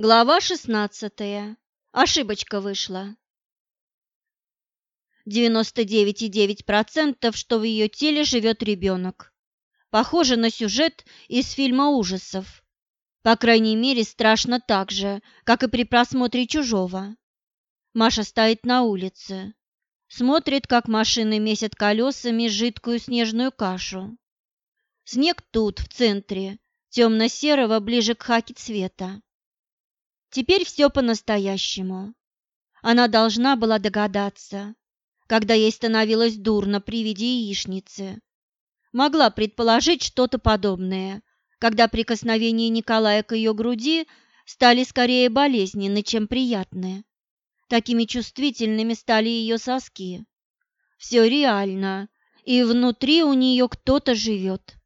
Глава шестнадцатая. Ошибочка вышла. 99,9% что в ее теле живет ребенок. Похоже на сюжет из фильма ужасов. По крайней мере, страшно так же, как и при просмотре «Чужого». Маша стоит на улице, смотрит, как машины месят колесами жидкую снежную кашу. Снег тут, в центре, темно-серого, ближе к хаке цвета. Теперь все по-настоящему. Она должна была догадаться, когда ей становилось дурно при виде яичницы. Могла предположить что-то подобное, когда прикосновения Николая к ее груди стали скорее болезненны, чем приятны. Такими чувствительными стали ее соски. Все реально, и внутри у нее кто-то живет.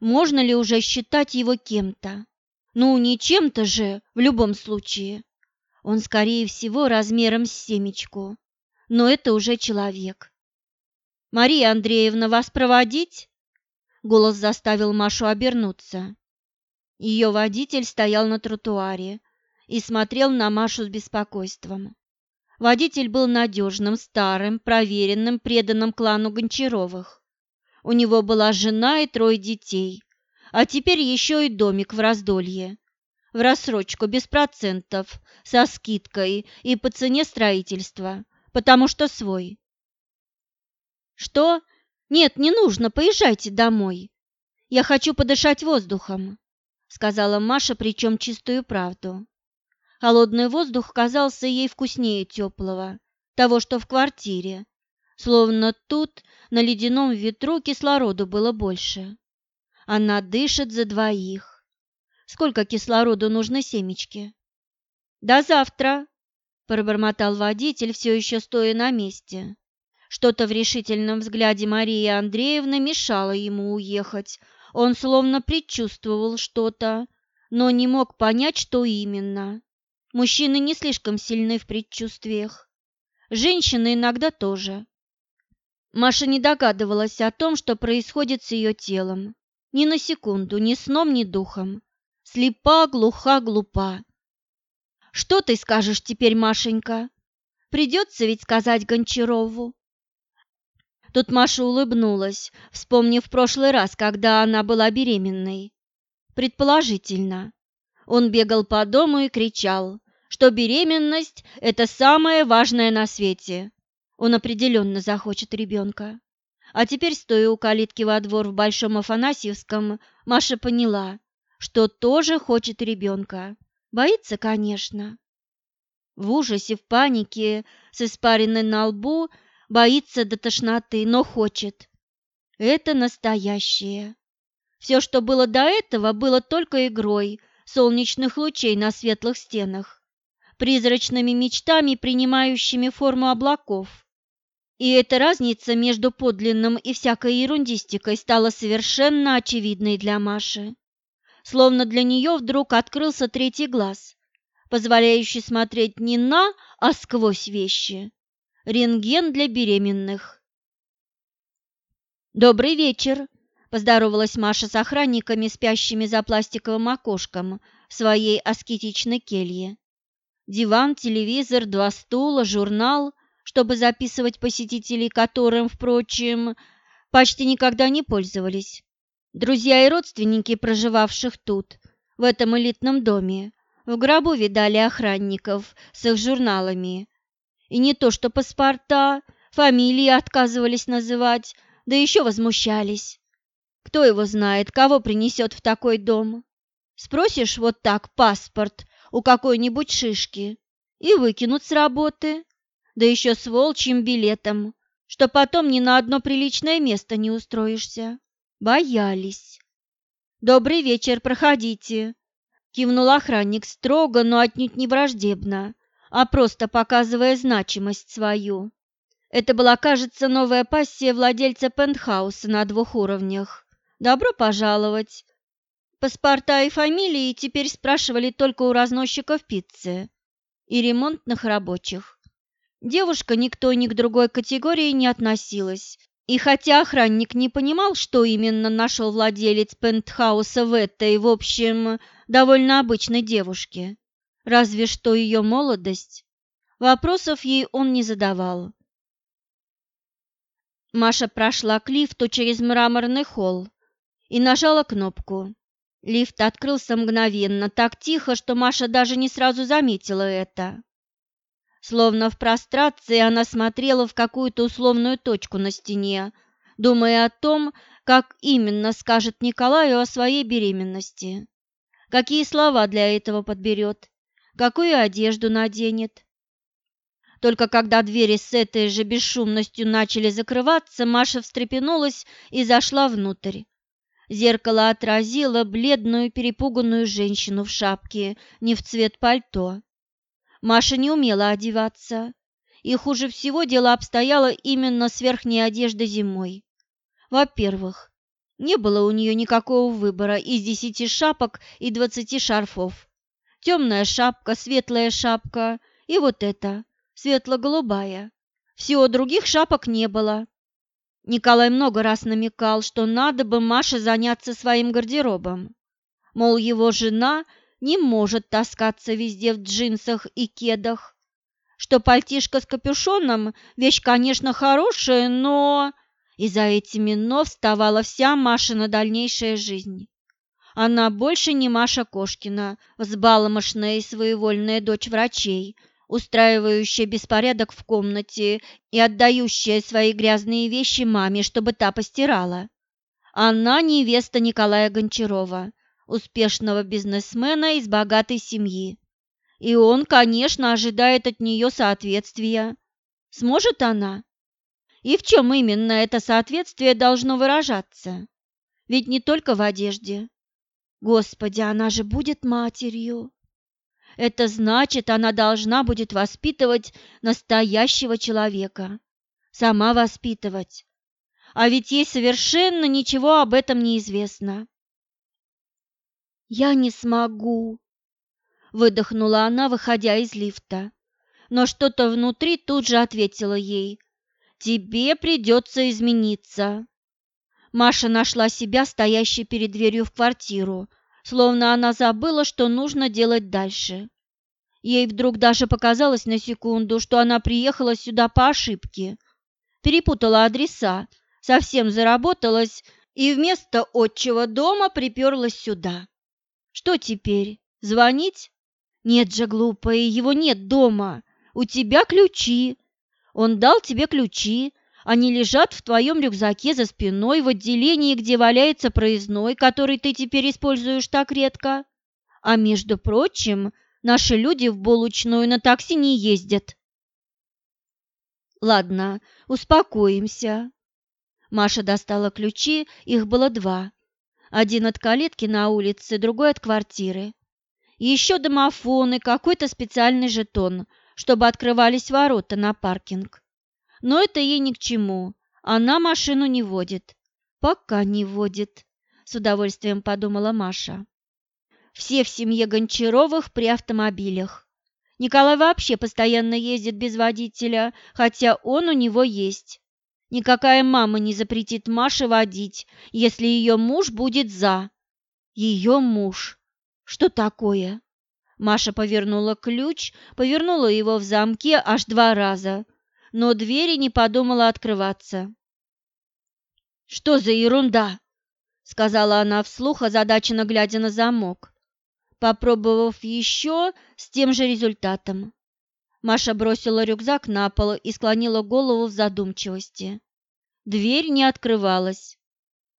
Можно ли уже считать его кем-то? Ну, не чем-то же, в любом случае. Он, скорее всего, размером с семечку. Но это уже человек. «Мария Андреевна, вас проводить?» Голос заставил Машу обернуться. Ее водитель стоял на тротуаре и смотрел на Машу с беспокойством. Водитель был надежным, старым, проверенным, преданным клану Гончаровых. У него была жена и трое детей, а теперь еще и домик в раздолье. В рассрочку, без процентов, со скидкой и по цене строительства, потому что свой. Что? Нет, не нужно, поезжайте домой. Я хочу подышать воздухом, сказала Маша, причем чистую правду. Холодный воздух казался ей вкуснее теплого, того, что в квартире, словно тут на ледяном ветру кислороду было больше. Она дышит за двоих. Сколько кислороду нужно семечке? До завтра, пробормотал водитель, все еще стоя на месте. Что-то в решительном взгляде Марии Андреевны мешало ему уехать. Он словно предчувствовал что-то, но не мог понять, что именно. Мужчины не слишком сильны в предчувствиях. Женщины иногда тоже. Маша не догадывалась о том, что происходит с ее телом. Ни на секунду, ни сном, ни духом. Слепа, глуха, глупа. Что ты скажешь теперь, Машенька? Придется ведь сказать Гончарову. Тут Маша улыбнулась, вспомнив прошлый раз, когда она была беременной. Предположительно. Он бегал по дому и кричал, что беременность – это самое важное на свете. Он определенно захочет ребенка. А теперь, стоя у калитки во двор в Большом Афанасьевском, Маша поняла, что тоже хочет ребенка. Боится, конечно. В ужасе, в панике, с испаренной на лбу, боится до тошноты, но хочет. Это настоящее. Все, что было до этого, было только игрой солнечных лучей на светлых стенах, призрачными мечтами, принимающими форму облаков. И эта разница между подлинным и всякой ерундистикой стала совершенно очевидной для Маши. Словно для нее вдруг открылся третий глаз, позволяющий смотреть не на, а сквозь вещи. Рентген для беременных. «Добрый вечер!» – поздоровалась Маша с охранниками, спящими за пластиковым окошком в своей аскетичной келье. Диван, телевизор, два стула, журнал – чтобы записывать посетителей, которым, впрочем, почти никогда не пользовались. Друзья и родственники, проживавших тут, в этом элитном доме, в гробу видали охранников с их журналами. И не то что паспорта, фамилии отказывались называть, да еще возмущались. Кто его знает, кого принесет в такой дом? Спросишь вот так паспорт у какой-нибудь шишки и выкинут с работы да еще с волчьим билетом, что потом ни на одно приличное место не устроишься. Боялись. «Добрый вечер, проходите», — кивнул охранник строго, но отнюдь не враждебно, а просто показывая значимость свою. Это была, кажется, новая пассия владельца пентхауса на двух уровнях. «Добро пожаловать!» Паспорта и фамилии теперь спрашивали только у разносчиков пиццы и ремонтных рабочих. Девушка ни к той, ни к другой категории не относилась. И хотя охранник не понимал, что именно нашел владелец пентхауса в этой, в общем, довольно обычной девушке, Разве что ее молодость. Вопросов ей он не задавал. Маша прошла к лифту через мраморный холл и нажала кнопку. Лифт открылся мгновенно, так тихо, что Маша даже не сразу заметила это. Словно в прострации она смотрела в какую-то условную точку на стене, думая о том, как именно скажет Николаю о своей беременности, какие слова для этого подберет, какую одежду наденет. Только когда двери с этой же бесшумностью начали закрываться, Маша встрепенулась и зашла внутрь. Зеркало отразило бледную перепуганную женщину в шапке, не в цвет пальто. Маша не умела одеваться, и хуже всего дело обстояло именно с верхней одеждой зимой. Во-первых, не было у нее никакого выбора из десяти шапок и двадцати шарфов. Темная шапка, светлая шапка и вот эта, светло-голубая. Всего других шапок не было. Николай много раз намекал, что надо бы Маше заняться своим гардеробом. Мол, его жена не может таскаться везде в джинсах и кедах. Что пальтишко с капюшоном – вещь, конечно, хорошая, но... И за этими «но» вставала вся Машина дальнейшая жизнь. Она больше не Маша Кошкина, взбаломошная и своевольная дочь врачей – устраивающая беспорядок в комнате и отдающая свои грязные вещи маме, чтобы та постирала. Она невеста Николая Гончарова, успешного бизнесмена из богатой семьи. И он, конечно, ожидает от нее соответствия. Сможет она? И в чем именно это соответствие должно выражаться? Ведь не только в одежде. Господи, она же будет матерью. Это значит, она должна будет воспитывать настоящего человека. Сама воспитывать. А ведь ей совершенно ничего об этом не известно. «Я не смогу», — выдохнула она, выходя из лифта. Но что-то внутри тут же ответило ей. «Тебе придется измениться». Маша нашла себя стоящей перед дверью в квартиру, словно она забыла, что нужно делать дальше. Ей вдруг даже показалось на секунду, что она приехала сюда по ошибке, перепутала адреса, совсем заработалась и вместо отчего дома приперлась сюда. Что теперь? Звонить? Нет же, глупая, его нет дома. У тебя ключи. Он дал тебе ключи. Они лежат в твоем рюкзаке за спиной в отделении, где валяется проездной, который ты теперь используешь так редко. А между прочим, Наши люди в булочную на такси не ездят. Ладно, успокоимся. Маша достала ключи, их было два. Один от калитки на улице, другой от квартиры. Еще домофон и какой-то специальный жетон, чтобы открывались ворота на паркинг. Но это ей ни к чему. Она машину не водит. Пока не водит, с удовольствием подумала Маша. Все в семье Гончаровых при автомобилях. Николай вообще постоянно ездит без водителя, хотя он у него есть. Никакая мама не запретит Маше водить, если ее муж будет за. Ее муж. Что такое? Маша повернула ключ, повернула его в замке аж два раза, но двери не подумала открываться. «Что за ерунда?» — сказала она вслух, озадаченно глядя на замок попробовав еще с тем же результатом. Маша бросила рюкзак на пол и склонила голову в задумчивости. Дверь не открывалась.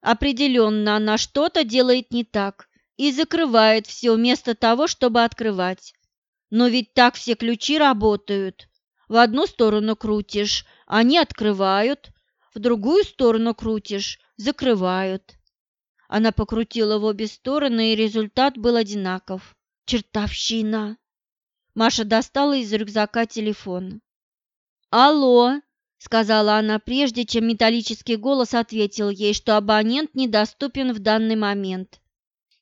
Определенно она что-то делает не так и закрывает все вместо того, чтобы открывать. Но ведь так все ключи работают. В одну сторону крутишь, они открывают, в другую сторону крутишь, закрывают. Она покрутила в обе стороны, и результат был одинаков. Чертовщина! Маша достала из рюкзака телефон. «Алло!» — сказала она, прежде чем металлический голос ответил ей, что абонент недоступен в данный момент.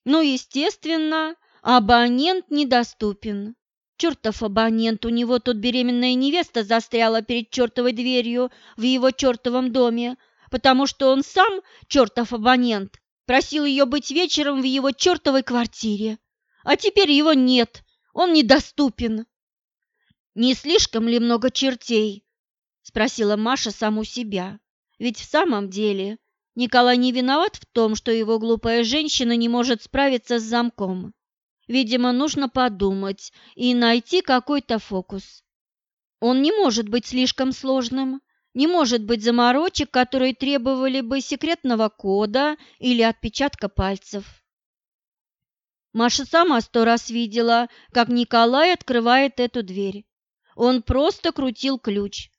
«Ну, естественно, абонент недоступен. Чертов абонент, у него тут беременная невеста застряла перед чертовой дверью в его чертовом доме, потому что он сам, чертов абонент, Просил ее быть вечером в его чертовой квартире. А теперь его нет. Он недоступен. Не слишком ли много чертей? Спросила Маша саму себя. Ведь в самом деле Николай не виноват в том, что его глупая женщина не может справиться с замком. Видимо, нужно подумать и найти какой-то фокус. Он не может быть слишком сложным, не может быть заморочек, которые требовали бы секретного кода или отпечатка пальцев. Маша сама сто раз видела, как Николай открывает эту дверь. Он просто крутил ключ.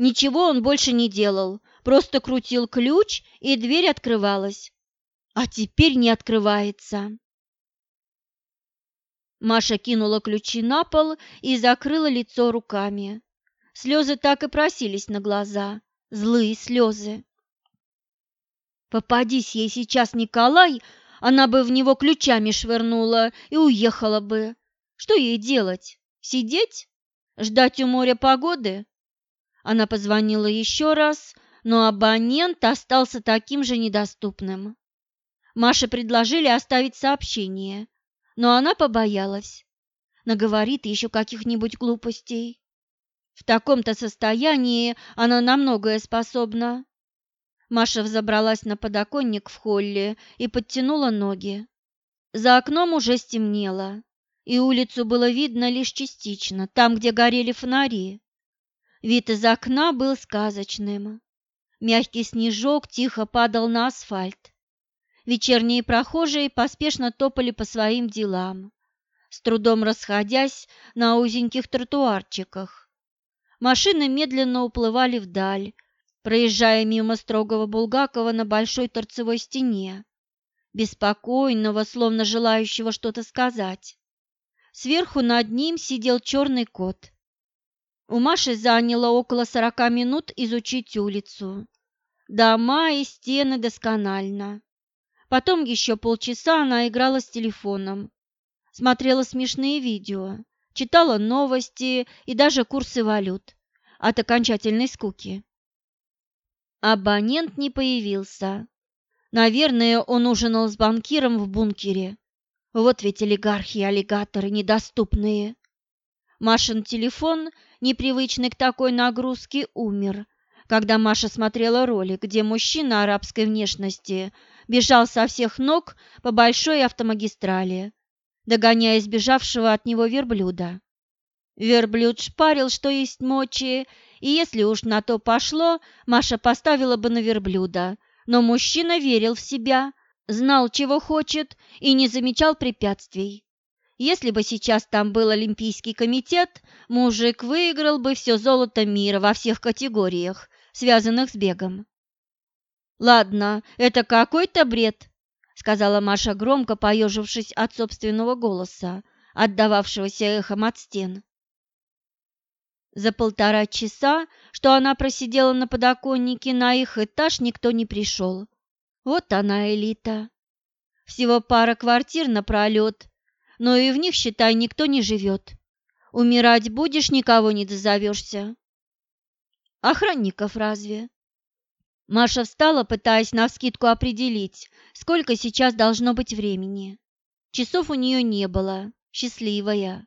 Ничего он больше не делал, просто крутил ключ, и дверь открывалась. А теперь не открывается. Маша кинула ключи на пол и закрыла лицо руками. Слезы так и просились на глаза, злые слезы. Попадись ей сейчас Николай, она бы в него ключами швырнула и уехала бы. Что ей делать? Сидеть? Ждать у моря погоды? Она позвонила еще раз, но абонент остался таким же недоступным. Маше предложили оставить сообщение, но она побоялась. Наговорит еще каких-нибудь глупостей. В таком-то состоянии она на многое способна. Маша взобралась на подоконник в холле и подтянула ноги. За окном уже стемнело, и улицу было видно лишь частично, там, где горели фонари. Вид из окна был сказочным. Мягкий снежок тихо падал на асфальт. Вечерние прохожие поспешно топали по своим делам, с трудом расходясь на узеньких тротуарчиках. Машины медленно уплывали вдаль, проезжая мимо строгого Булгакова на большой торцевой стене, беспокойного, словно желающего что-то сказать. Сверху над ним сидел черный кот. У Маши заняло около сорока минут изучить улицу. Дома и стены досконально. Потом еще полчаса она играла с телефоном, смотрела смешные видео, читала новости и даже курсы валют от окончательной скуки. Абонент не появился. Наверное, он ужинал с банкиром в бункере. Вот ведь олигархи и аллигаторы недоступные. Машин телефон, непривычный к такой нагрузке, умер, когда Маша смотрела ролик, где мужчина арабской внешности бежал со всех ног по большой автомагистрали, догоняя сбежавшего от него верблюда. Верблюд шпарил, что есть мочи, и если уж на то пошло, Маша поставила бы на верблюда, но мужчина верил в себя, знал, чего хочет, и не замечал препятствий. Если бы сейчас там был Олимпийский комитет, мужик выиграл бы все золото мира во всех категориях, связанных с бегом. «Ладно, это какой-то бред», — сказала Маша громко, поежившись от собственного голоса, отдававшегося эхом от стен. За полтора часа, что она просидела на подоконнике, на их этаж никто не пришел. Вот она элита. Всего пара квартир напролет, но и в них, считай, никто не живет. Умирать будешь, никого не дозовешься. Охранников разве? Маша встала, пытаясь навскидку определить, сколько сейчас должно быть времени. Часов у нее не было, счастливая.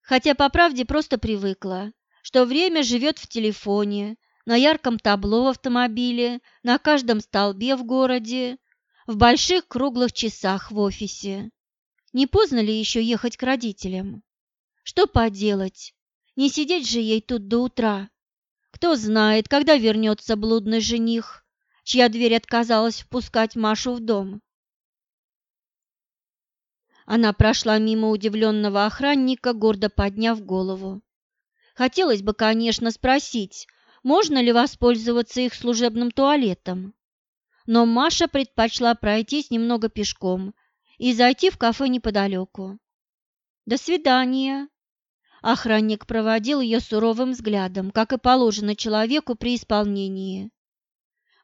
Хотя, по правде, просто привыкла, что время живет в телефоне, на ярком табло в автомобиле, на каждом столбе в городе, в больших круглых часах в офисе. Не поздно ли еще ехать к родителям? Что поделать? Не сидеть же ей тут до утра. Кто знает, когда вернется блудный жених, чья дверь отказалась впускать Машу в дом. Она прошла мимо удивленного охранника, гордо подняв голову. Хотелось бы, конечно, спросить, можно ли воспользоваться их служебным туалетом. Но Маша предпочла пройтись немного пешком и зайти в кафе неподалеку. «До свидания!» Охранник проводил ее суровым взглядом, как и положено человеку при исполнении.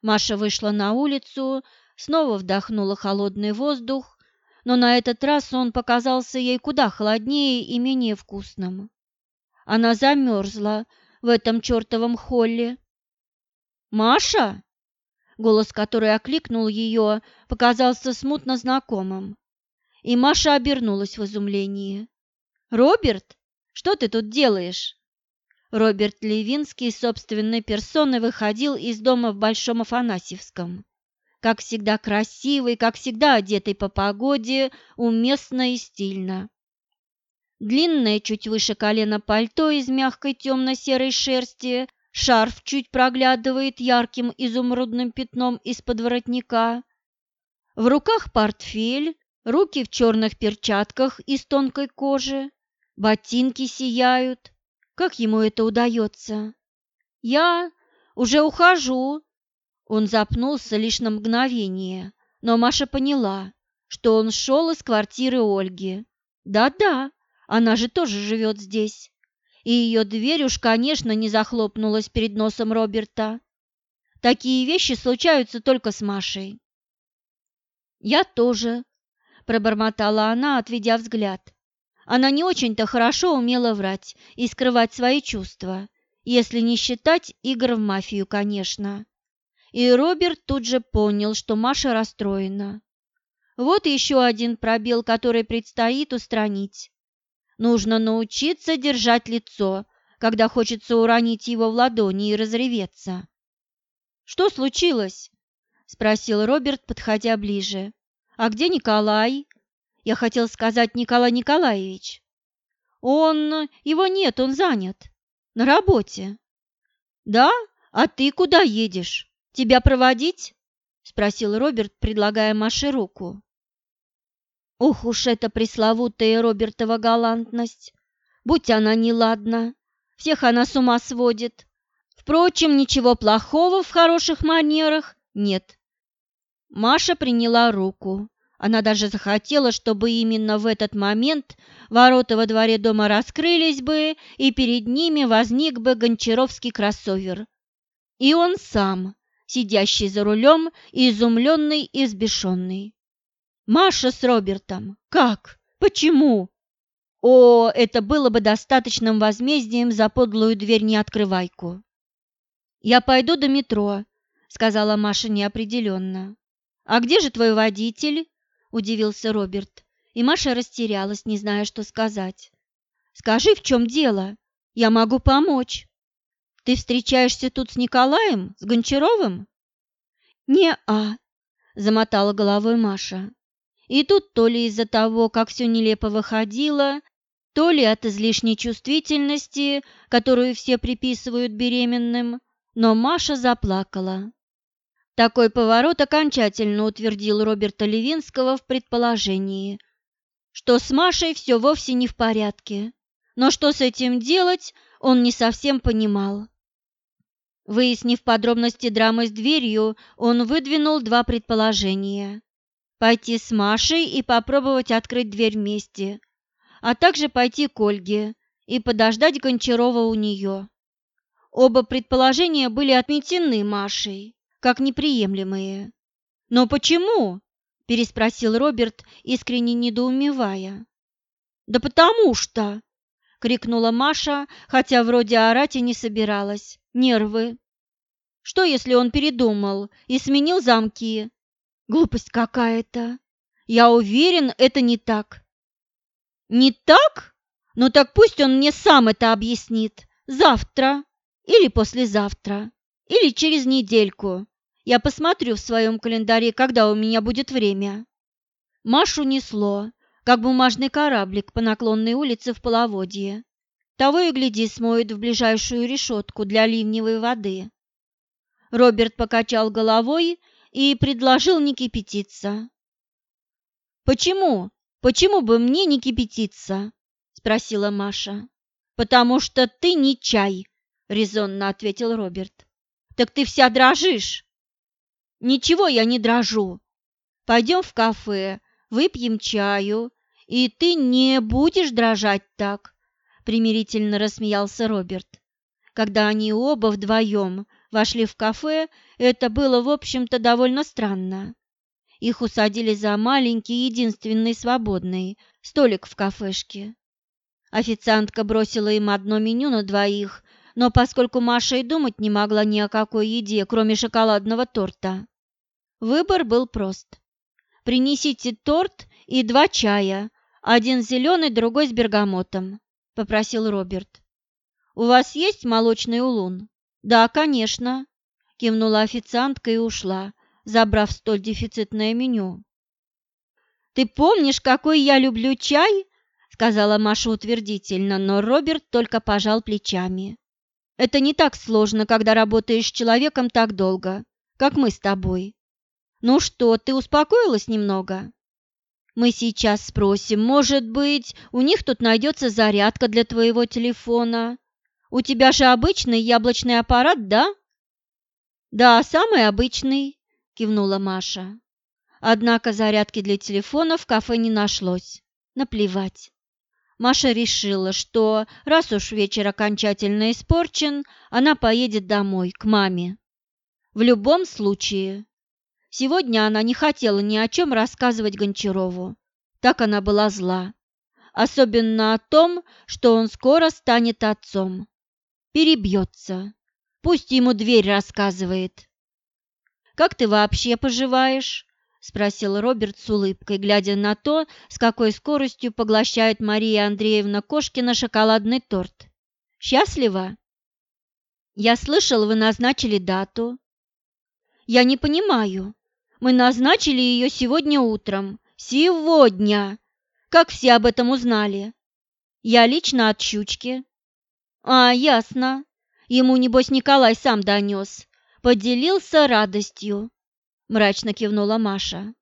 Маша вышла на улицу, снова вдохнула холодный воздух, но на этот раз он показался ей куда холоднее и менее вкусным. Она замерзла в этом чертовом холле. «Маша!» Голос, который окликнул ее, показался смутно знакомым и Маша обернулась в изумлении. Роберт, что ты тут делаешь?» Роберт Левинский собственной персоной выходил из дома в Большом Афанасьевском. Как всегда красивый, как всегда одетый по погоде, уместно и стильно. Длинное, чуть выше колена пальто из мягкой темно-серой шерсти, шарф чуть проглядывает ярким изумрудным пятном из-под воротника. В руках портфель, руки в черных перчатках из тонкой кожи, ботинки сияют. Как ему это удается? Я уже ухожу. Он запнулся лишь на мгновение, но Маша поняла, что он шел из квартиры Ольги. Да-да, она же тоже живет здесь. И ее дверь уж, конечно, не захлопнулась перед носом Роберта. Такие вещи случаются только с Машей. «Я тоже», – пробормотала она, отведя взгляд. Она не очень-то хорошо умела врать и скрывать свои чувства, если не считать игр в мафию, конечно. И Роберт тут же понял, что Маша расстроена. Вот еще один пробел, который предстоит устранить. Нужно научиться держать лицо, когда хочется уронить его в ладони и разреветься. «Что случилось?» – спросил Роберт, подходя ближе. «А где Николай?» Я хотел сказать Николай Николаевич. Он... его нет, он занят. На работе. Да? А ты куда едешь? Тебя проводить? Спросил Роберт, предлагая Маше руку. Ох уж эта пресловутая Робертова галантность! Будь она неладна, всех она с ума сводит. Впрочем, ничего плохого в хороших манерах нет. Маша приняла руку. Она даже захотела, чтобы именно в этот момент ворота во дворе дома раскрылись бы, и перед ними возник бы гончаровский кроссовер. И он сам, сидящий за рулем, изумленный и взбешенный. Маша с Робертом. Как? Почему? О, это было бы достаточным возмездием за подлую дверь-неоткрывайку. «Я пойду до метро», — сказала Маша неопределенно. «А где же твой водитель?» — удивился Роберт, и Маша растерялась, не зная, что сказать. «Скажи, в чем дело? Я могу помочь. Ты встречаешься тут с Николаем, с Гончаровым?» «Не-а», — замотала головой Маша. И тут то ли из-за того, как все нелепо выходило, то ли от излишней чувствительности, которую все приписывают беременным, но Маша заплакала. Такой поворот окончательно утвердил Роберта Левинского в предположении, что с Машей все вовсе не в порядке, но что с этим делать, он не совсем понимал. Выяснив подробности драмы с дверью, он выдвинул два предположения пойти с Машей и попробовать открыть дверь вместе, а также пойти к Ольге и подождать Гончарова у нее. Оба предположения были отметены Машей, как неприемлемые. «Но почему?» – переспросил Роберт, искренне недоумевая. «Да потому что!» – крикнула Маша, хотя вроде орать и не собиралась. «Нервы!» «Что, если он передумал и сменил замки?» Глупость какая-то. Я уверен, это не так. Не так? Ну так пусть он мне сам это объяснит. Завтра или послезавтра, или через недельку. Я посмотрю в своем календаре, когда у меня будет время. Машу несло, как бумажный кораблик по наклонной улице в половодье. Того и гляди смоет в ближайшую решетку для ливневой воды. Роберт покачал головой и предложил не кипятиться. «Почему? Почему бы мне не кипятиться?» – спросила Маша. «Потому что ты не чай», – резонно ответил Роберт. «Так ты вся дрожишь». «Ничего я не дрожу. Пойдем в кафе, выпьем чаю, и ты не будешь дрожать так», – примирительно рассмеялся Роберт. Когда они оба вдвоем вошли в кафе, это было, в общем-то, довольно странно. Их усадили за маленький, единственный свободный столик в кафешке. Официантка бросила им одно меню на двоих, но поскольку Маша и думать не могла ни о какой еде, кроме шоколадного торта, выбор был прост. Принесите торт и два чая, Один зеленый, другой с бергамотом», — попросил Роберт. «У вас есть молочный улун?» «Да, конечно», — кивнула официантка и ушла, забрав столь дефицитное меню. «Ты помнишь, какой я люблю чай?» — сказала Маша утвердительно, но Роберт только пожал плечами. «Это не так сложно, когда работаешь с человеком так долго, как мы с тобой. Ну что, ты успокоилась немного?» «Мы сейчас спросим, может быть, у них тут найдется зарядка для твоего телефона?» У тебя же обычный яблочный аппарат, да? Да, самый обычный, кивнула Маша. Однако зарядки для телефона в кафе не нашлось. Наплевать. Маша решила, что раз уж вечер окончательно испорчен, она поедет домой, к маме. В любом случае. Сегодня она не хотела ни о чем рассказывать Гончарову. Так она была зла. Особенно о том, что он скоро станет отцом перебьется. Пусть ему дверь рассказывает. «Как ты вообще поживаешь?» – спросил Роберт с улыбкой, глядя на то, с какой скоростью поглощает Мария Андреевна Кошкина шоколадный торт. «Счастлива?» «Я слышал, вы назначили дату». «Я не понимаю. Мы назначили ее сегодня утром. Сегодня! Как все об этом узнали?» «Я лично от щучки. «А, ясно. Ему, небось, Николай сам донес. Поделился радостью», – мрачно кивнула Маша.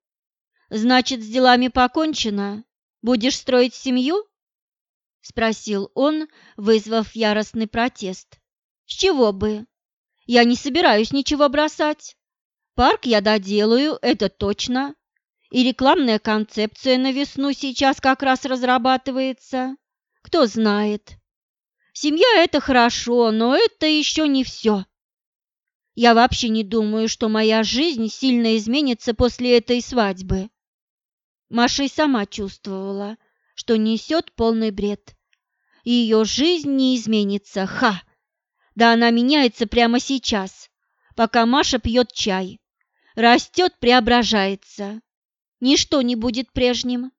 «Значит, с делами покончено? Будешь строить семью?» – спросил он, вызвав яростный протест. «С чего бы? Я не собираюсь ничего бросать. Парк я доделаю, это точно. И рекламная концепция на весну сейчас как раз разрабатывается. Кто знает, Семья – это хорошо, но это еще не все. Я вообще не думаю, что моя жизнь сильно изменится после этой свадьбы. Маша и сама чувствовала, что несет полный бред. Ее жизнь не изменится, ха! Да она меняется прямо сейчас, пока Маша пьет чай. Растет, преображается. Ничто не будет прежним.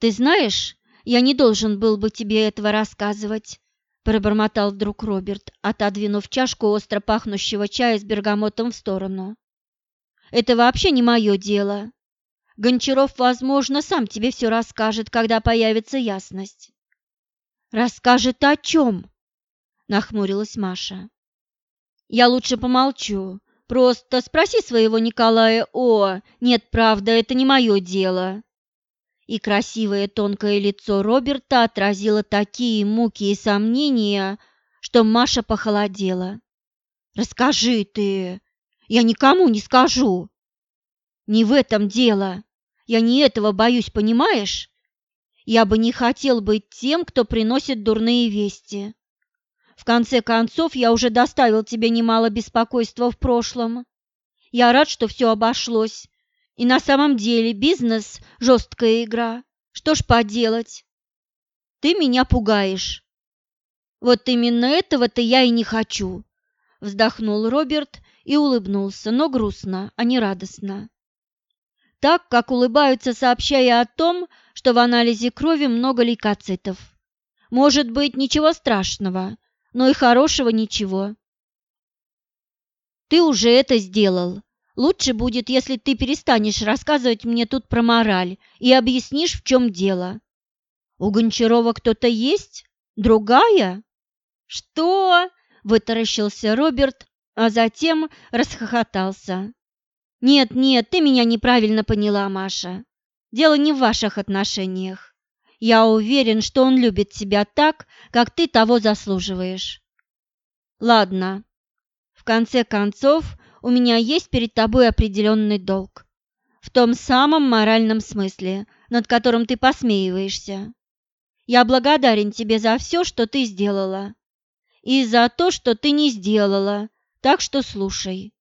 Ты знаешь, я не должен был бы тебе этого рассказывать, пробормотал вдруг Роберт, отодвинув чашку остро пахнущего чая с бергамотом в сторону. Это вообще не мое дело. Гончаров, возможно, сам тебе все расскажет, когда появится ясность. Расскажет о чем? Нахмурилась Маша. Я лучше помолчу. Просто спроси своего Николая О. Нет, правда, это не мое дело и красивое тонкое лицо Роберта отразило такие муки и сомнения, что Маша похолодела. «Расскажи ты! Я никому не скажу!» «Не в этом дело! Я не этого боюсь, понимаешь? Я бы не хотел быть тем, кто приносит дурные вести. В конце концов, я уже доставил тебе немало беспокойства в прошлом. Я рад, что все обошлось, и на самом деле бизнес – жесткая игра. Что ж поделать? Ты меня пугаешь. Вот именно этого-то я и не хочу. Вздохнул Роберт и улыбнулся, но грустно, а не радостно. Так, как улыбаются, сообщая о том, что в анализе крови много лейкоцитов. Может быть, ничего страшного, но и хорошего ничего. Ты уже это сделал, Лучше будет, если ты перестанешь рассказывать мне тут про мораль и объяснишь, в чем дело. У Гончарова кто-то есть? Другая? Что? Вытаращился Роберт, а затем расхохотался. Нет, нет, ты меня неправильно поняла, Маша. Дело не в ваших отношениях. Я уверен, что он любит тебя так, как ты того заслуживаешь. Ладно. В конце концов, у меня есть перед тобой определенный долг. В том самом моральном смысле, над которым ты посмеиваешься. Я благодарен тебе за все, что ты сделала, и за то, что ты не сделала, так что слушай.